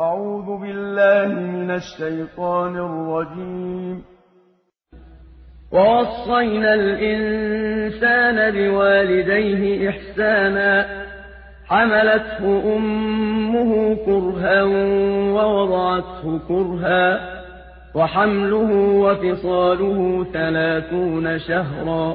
أعوذ بالله من الشيطان الرجيم. ووصينا الإنسان بوالديه إحسانا. حملته أمه كرها ووضعته كرها. وحمله وفصاله ثلاثون شهرا.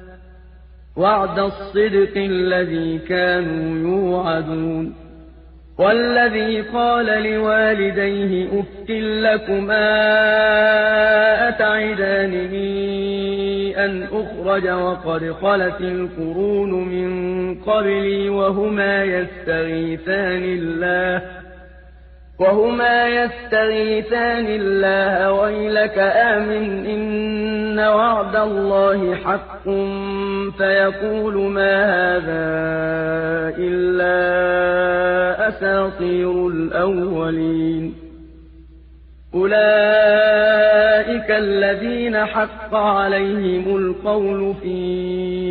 وعد الصدق الذي كانوا يوعدون. والذي قال لوالديه أف لكما أتعدانني أن أخرج وقد خلت القرون من قبلي وهما يستغيثان الله. وهما يستغيثان الله ويلك آمن إن وعد الله حق فيقول ما هذا إلا أساطير الأولين. أولئك الذين حق عليهم القول في